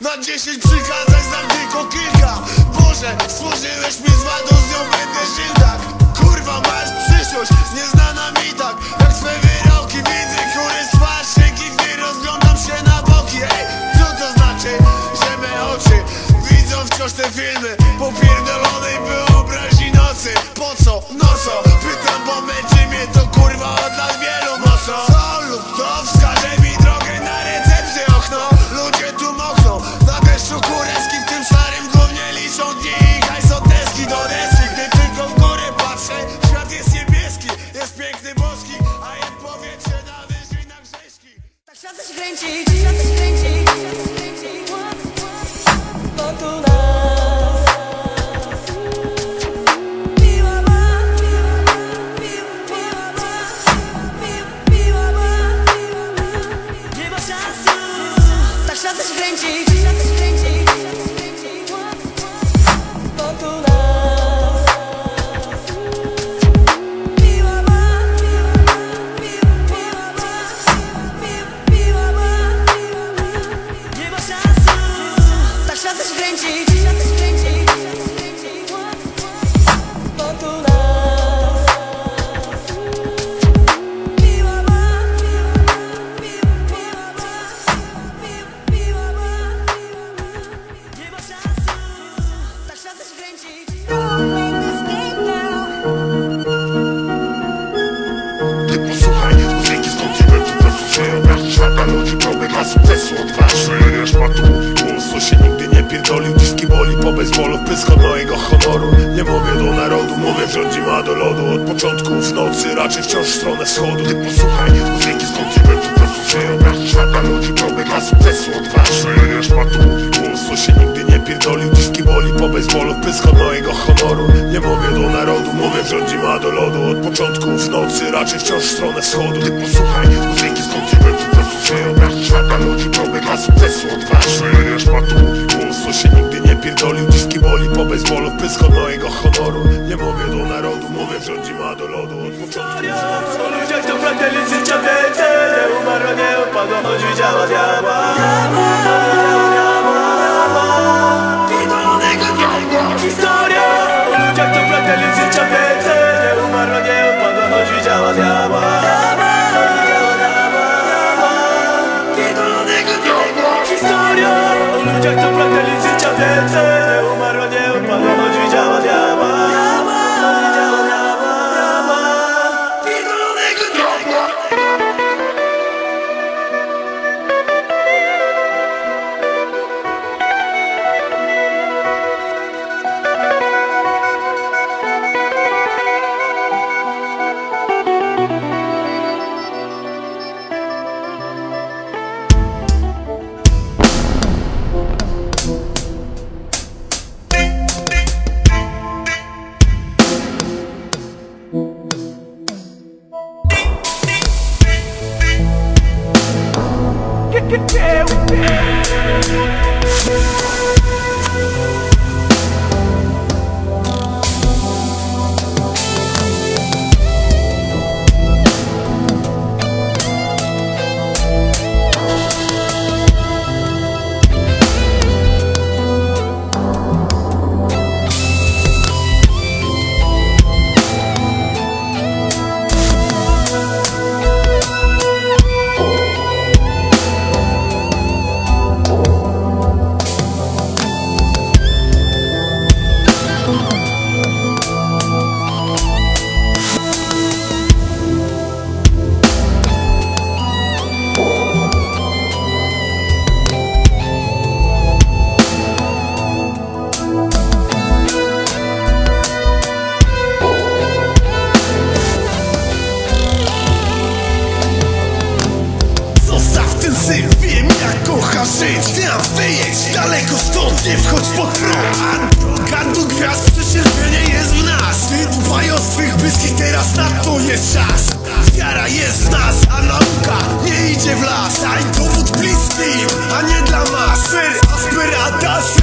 Na dziesięć przykazań znam tylko kilka. Boże, stworzyłeś mi z wadą, z nią będę żył tak. Kurwa, masz przyszłość, nieznana mi tak. Jak swe wyroki widzę, kury z twarzy Gdy rozglądam się na boki. Ej, co to znaczy, że me oczy Widzą wciąż te filmy Patu Głos, co się nigdy nie pierdolił. Diski boli po bezwolu Pysk od mojego honoru. Nie mówię do narodu, mówię rządzi ma do lodu. Od początku w nocy, raczej wciąż w stronę wschodu. Ty posłuchaj, dźwięki skąd ci po prostu obrazi Świata ludzi problem ma sukcesu Odważ, patu Głos, co się nigdy nie pierdolił. Diski boli po bezwolu Pysk od mojego honoru. Nie mówię do narodu, mówię rządzi ma do lodu. Od początku w nocy, raczej wciąż w stronę wschodu. Ty posłuchaj, dźwięki skąd ci po prostu Świata ludzi problem ma sukcesu Odważ, szejesz patu Głos, co się nigdy nie pierdolił Diski boli po bezwolu Pysk od mojego honoru. Nie mówię do narodu, mówię rządzi ma do lodu. Od początku O ludziach to życia więcej Nie umarła, nie upadła, choć widziała diabła can tell. jest czas. Wiara jest w nas, a nauka nie idzie w las. Ani dowód bliskim, a nie dla mas Aspiratas